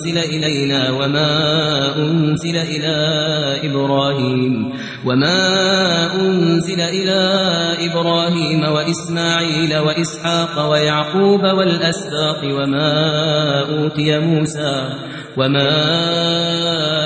أنزل إلينا وما أنزل إلى إبراهيم وما أنزل إلى إبراهيم وإسماعيل وإسحاق ويعقوب والأسباط وما أوتي موسى وما